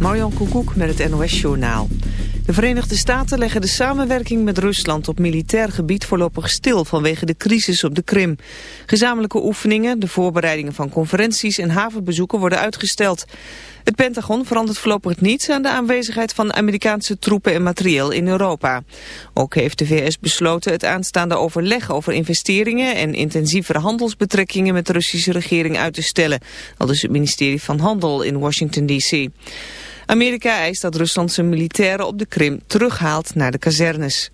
Marjan Koekoek met het NOS-journaal. De Verenigde Staten leggen de samenwerking met Rusland op militair gebied voorlopig stil vanwege de crisis op de Krim. Gezamenlijke oefeningen, de voorbereidingen van conferenties en havenbezoeken worden uitgesteld. Het Pentagon verandert voorlopig niets aan de aanwezigheid van Amerikaanse troepen en materieel in Europa. Ook heeft de VS besloten het aanstaande overleg over investeringen en intensievere handelsbetrekkingen met de Russische regering uit te stellen. Al dus het ministerie van Handel in Washington D.C. Amerika eist dat Rusland zijn militairen op de Krim terughaalt naar de kazernes.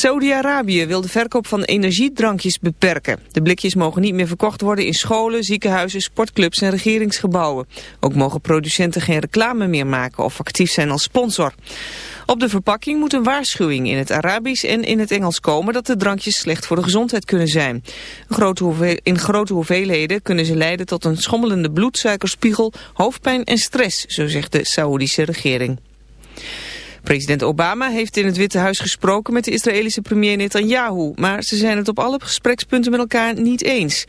Saudi-Arabië wil de verkoop van energiedrankjes beperken. De blikjes mogen niet meer verkocht worden in scholen, ziekenhuizen, sportclubs en regeringsgebouwen. Ook mogen producenten geen reclame meer maken of actief zijn als sponsor. Op de verpakking moet een waarschuwing in het Arabisch en in het Engels komen dat de drankjes slecht voor de gezondheid kunnen zijn. in grote hoeveelheden kunnen ze leiden tot een schommelende bloedsuikerspiegel, hoofdpijn en stress, zo zegt de Saoedische regering. President Obama heeft in het Witte Huis gesproken met de Israëlische premier Netanyahu, maar ze zijn het op alle gesprekspunten met elkaar niet eens.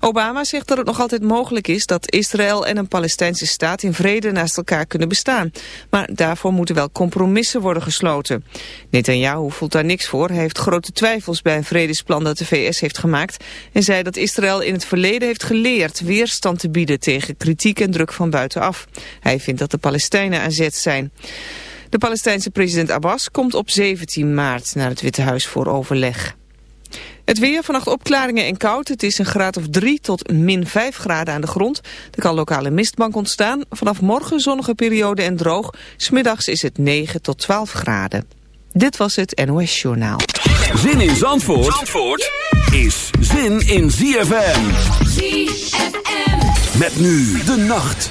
Obama zegt dat het nog altijd mogelijk is dat Israël en een Palestijnse staat in vrede naast elkaar kunnen bestaan. Maar daarvoor moeten wel compromissen worden gesloten. Netanyahu voelt daar niks voor. Hij heeft grote twijfels bij een vredesplan dat de VS heeft gemaakt. En zei dat Israël in het verleden heeft geleerd weerstand te bieden tegen kritiek en druk van buitenaf. Hij vindt dat de Palestijnen aan zet zijn. De Palestijnse president Abbas komt op 17 maart naar het Witte Huis voor overleg. Het weer, vannacht opklaringen en koud. Het is een graad of 3 tot min 5 graden aan de grond. Er kan lokale mistbank ontstaan. Vanaf morgen zonnige periode en droog. Smiddags is het 9 tot 12 graden. Dit was het NOS Journaal. Zin in Zandvoort, Zandvoort is zin in ZFM. ZFM. Met nu de nacht.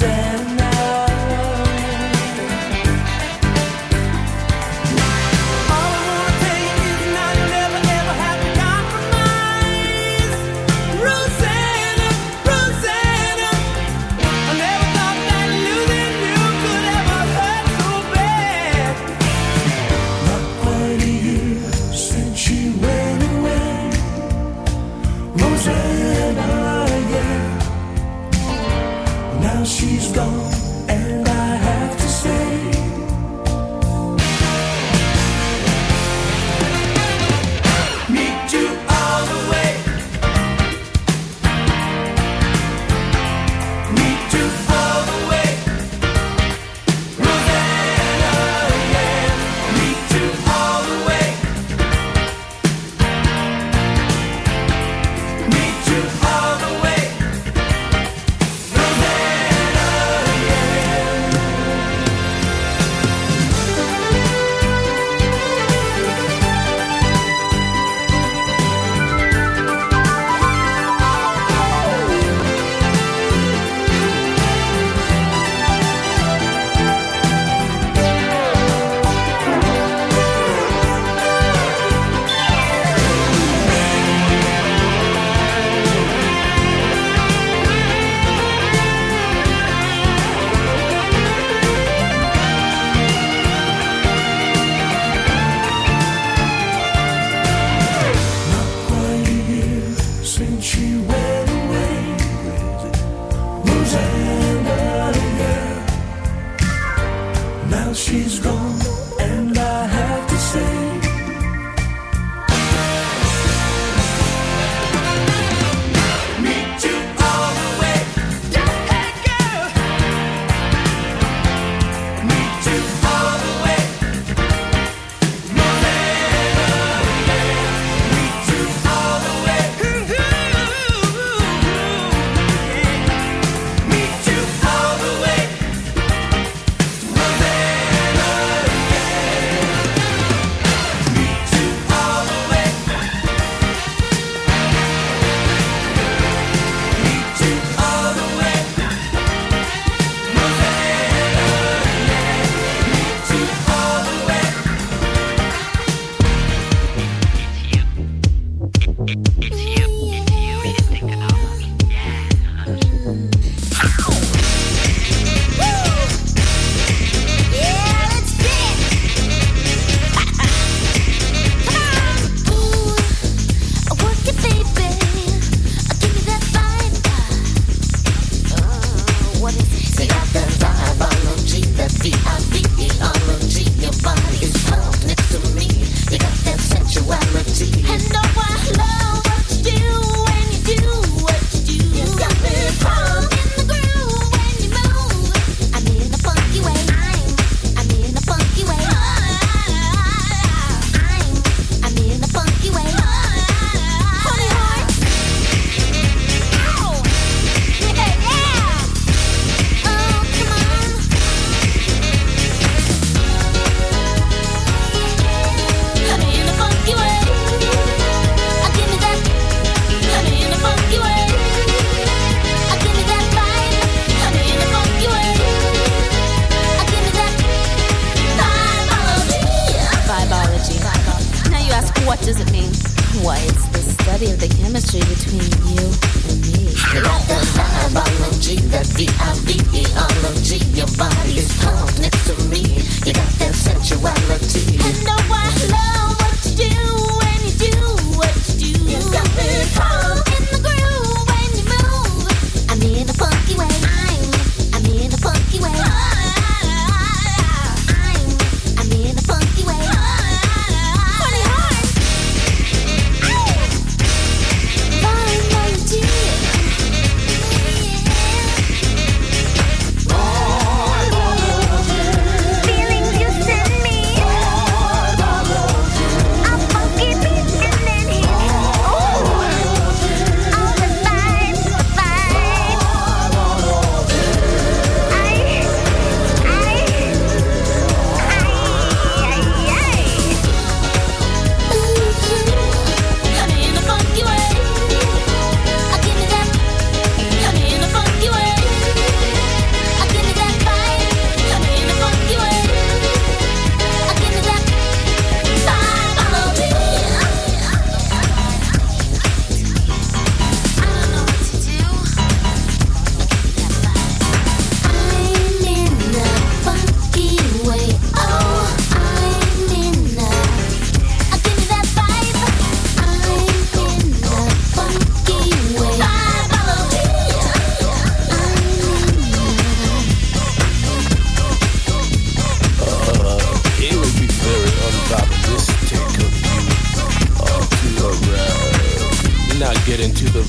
dancing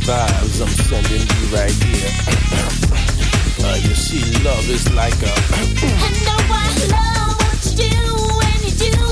vibes I'm sending you right here. Uh, you see, love is like a. And know I love what you do when you do.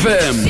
ZFM.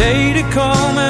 Day to come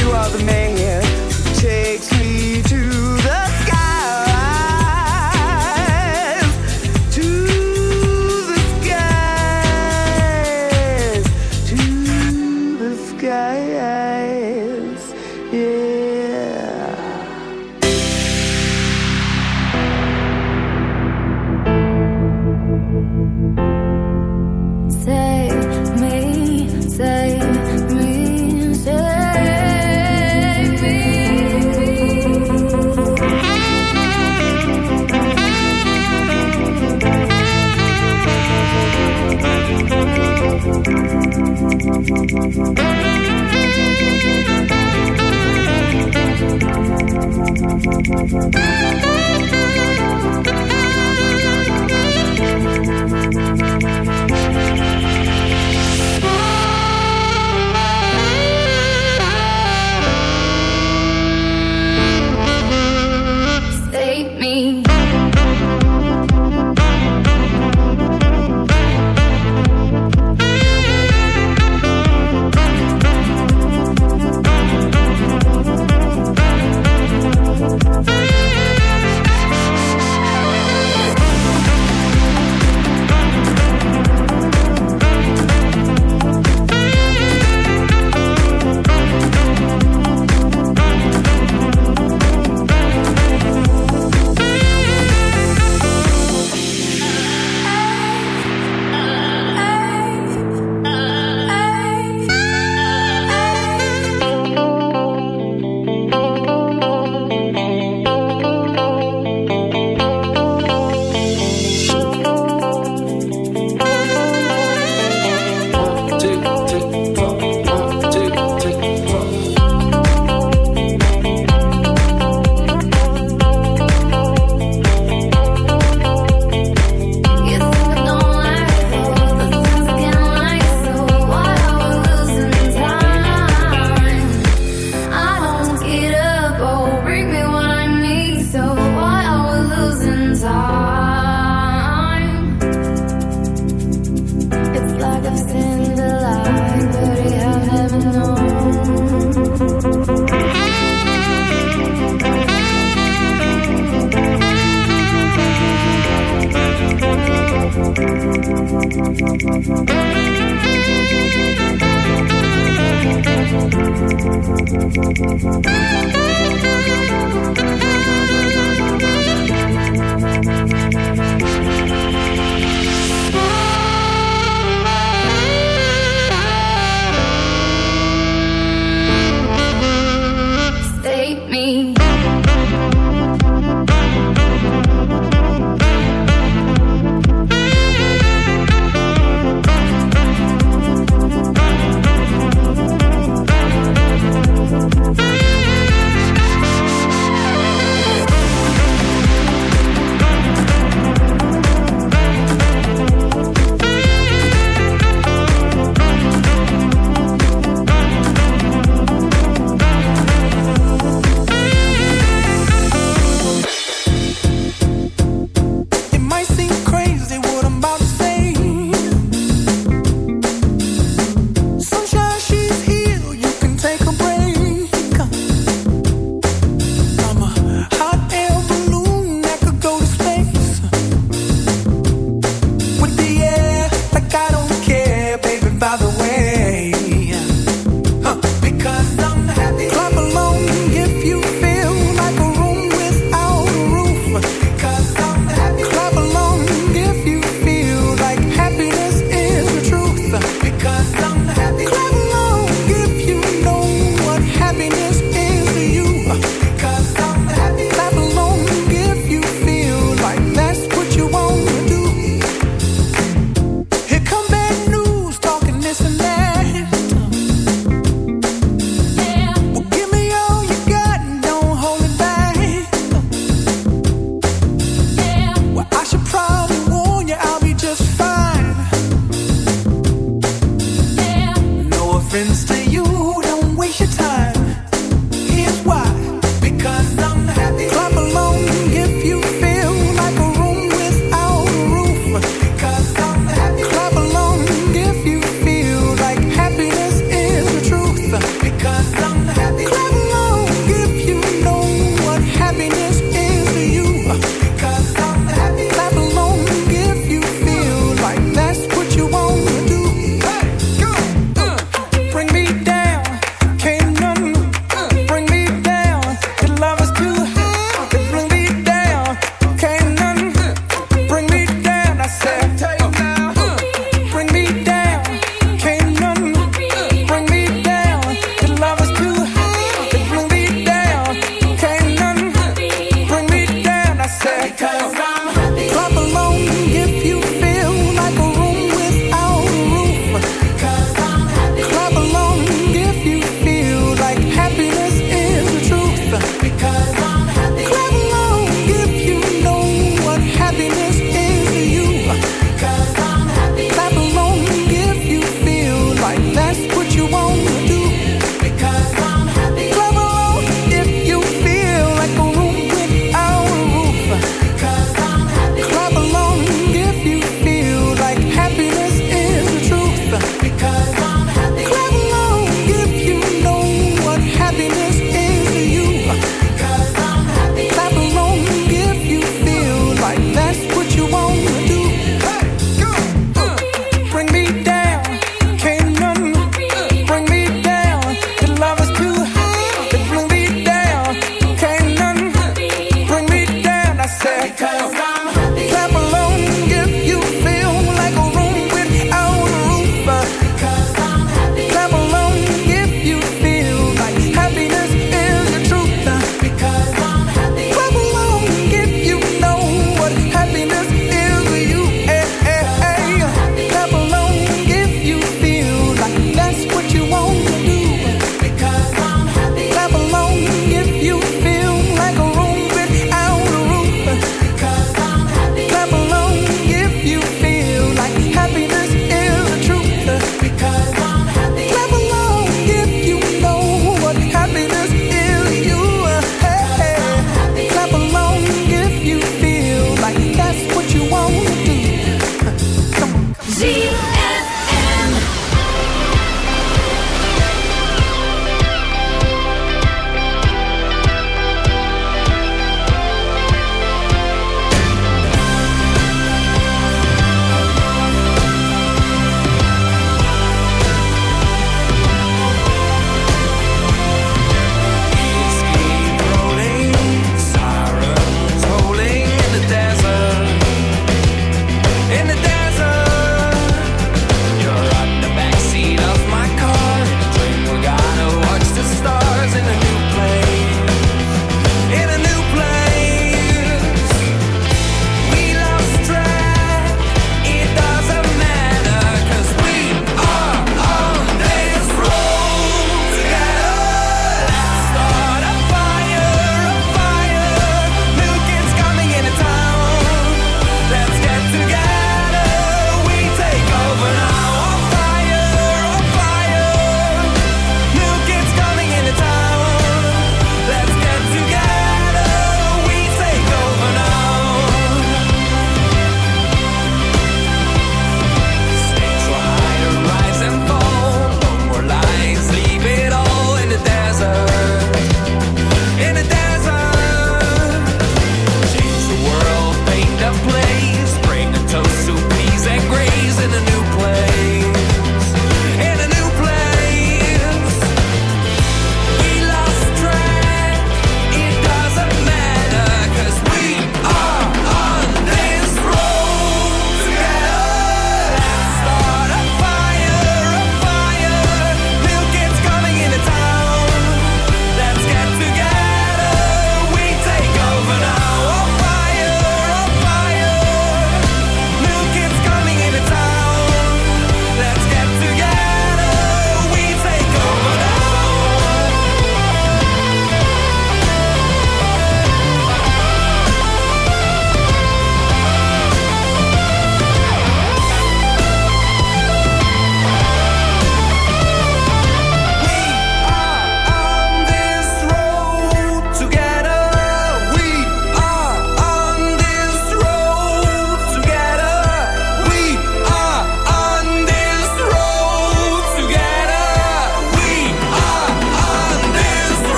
You are the man takes me to the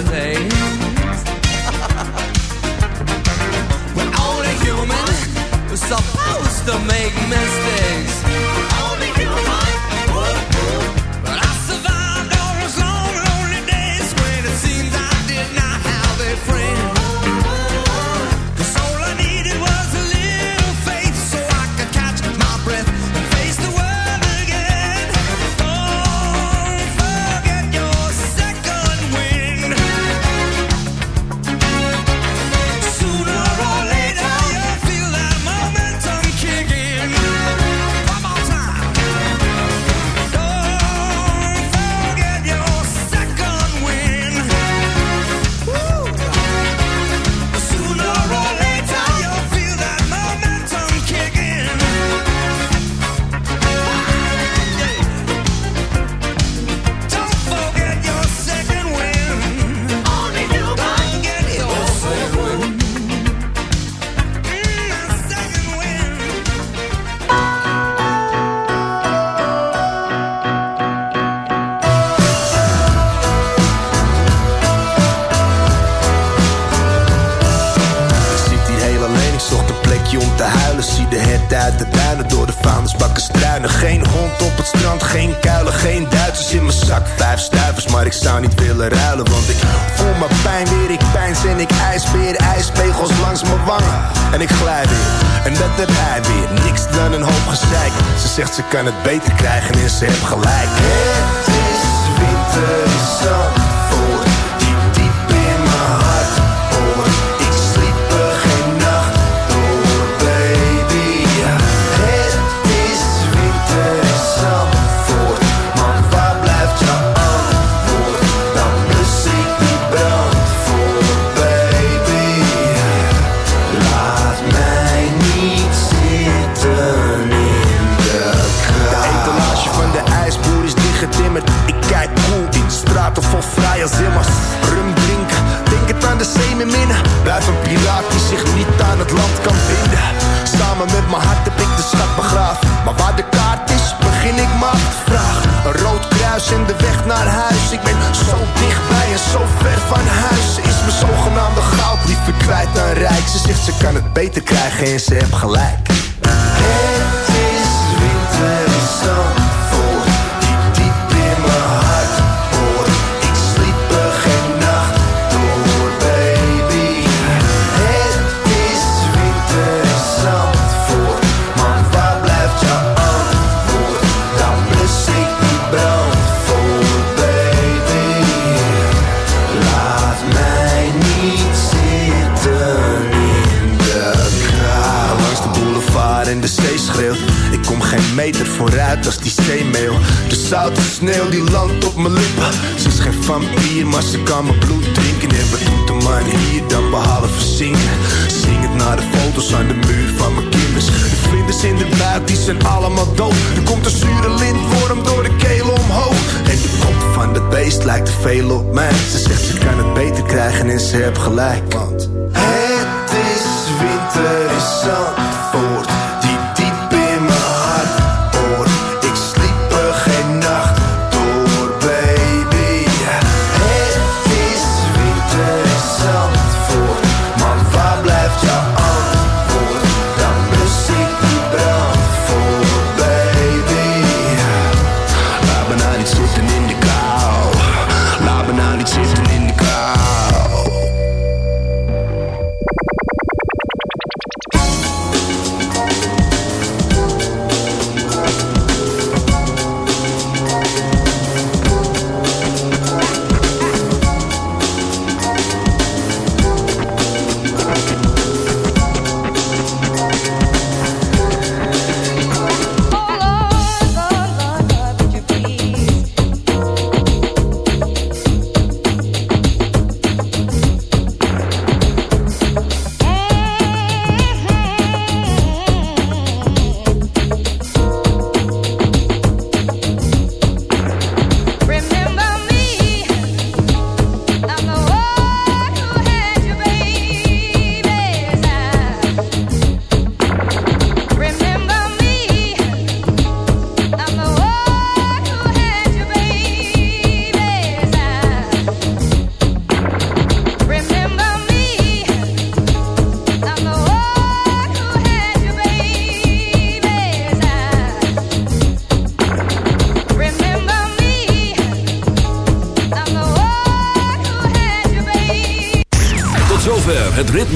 holidays. We're only human, we're supposed to make mistakes. kan het beter krijgen en ze heb gelijk geen, ze heeft gelijk. Als ik aan mijn bloed drinken. En we doet de man hier dan behalve zingen. Zing het naar de foto's aan de muur van mijn kinders. De vlinders in de buik die zijn allemaal dood. Er komt een zure lintworm door de keel omhoog. En de kop van de beest lijkt te veel op mij. Ze zegt ze kan het beter krijgen en ze heeft gelijk.